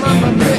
mama.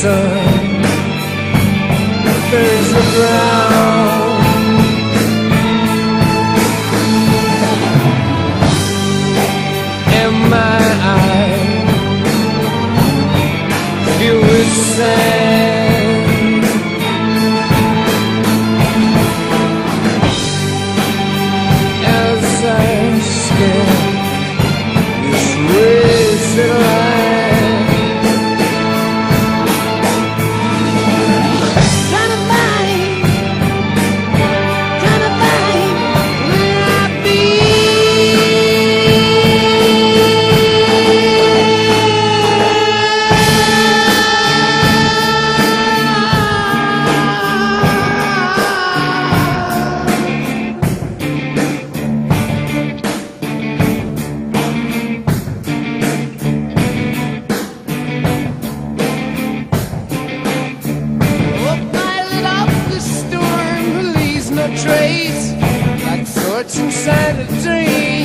Sun. There's a ground. dream.